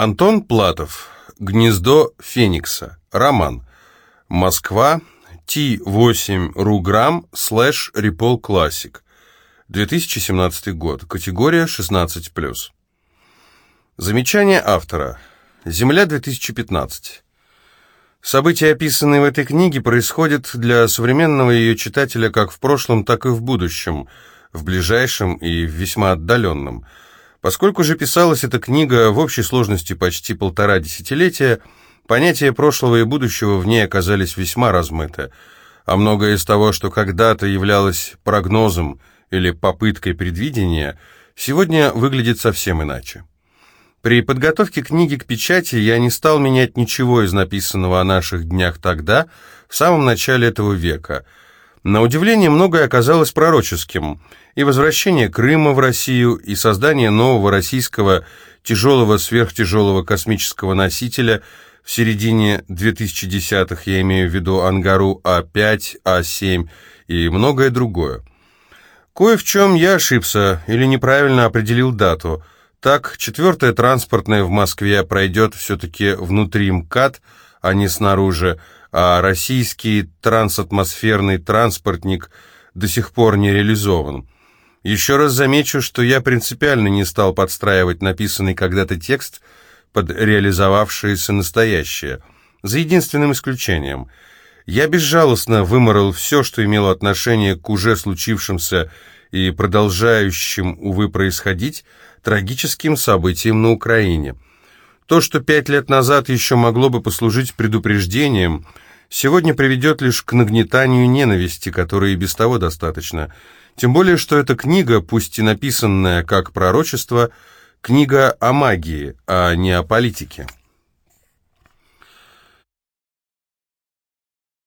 Антон Платов. Гнездо Феникса. Роман. Москва. T8 Rugram слэш Рипол Классик. 2017 год. Категория 16+. Замечание автора. Земля 2015. События, описанные в этой книге, происходят для современного ее читателя как в прошлом, так и в будущем, в ближайшем и в весьма отдаленном – Поскольку же писалась эта книга в общей сложности почти полтора десятилетия, понятия прошлого и будущего в ней оказались весьма размыты, а многое из того, что когда-то являлось прогнозом или попыткой предвидения, сегодня выглядит совсем иначе. При подготовке книги к печати я не стал менять ничего из написанного о наших днях тогда, в самом начале этого века. На удивление, многое оказалось пророческим – и возвращение Крыма в Россию, и создание нового российского тяжелого сверхтяжелого космического носителя в середине 2010-х, я имею в виду Ангару А5, А7 и многое другое. Кое в чем я ошибся или неправильно определил дату. Так, четвертая транспортная в Москве пройдет все-таки внутри МКАД, а не снаружи, а российский трансатмосферный транспортник до сих пор не реализован. Еще раз замечу, что я принципиально не стал подстраивать написанный когда-то текст под реализовавшееся настоящее, за единственным исключением. Я безжалостно выморал все, что имело отношение к уже случившимся и продолжающим, увы, происходить трагическим событиям на Украине. То, что пять лет назад еще могло бы послужить предупреждением, сегодня приведет лишь к нагнетанию ненависти, которой и без того достаточно – тем более, что эта книга, пусть и написанная как пророчество, книга о магии, а не о политике.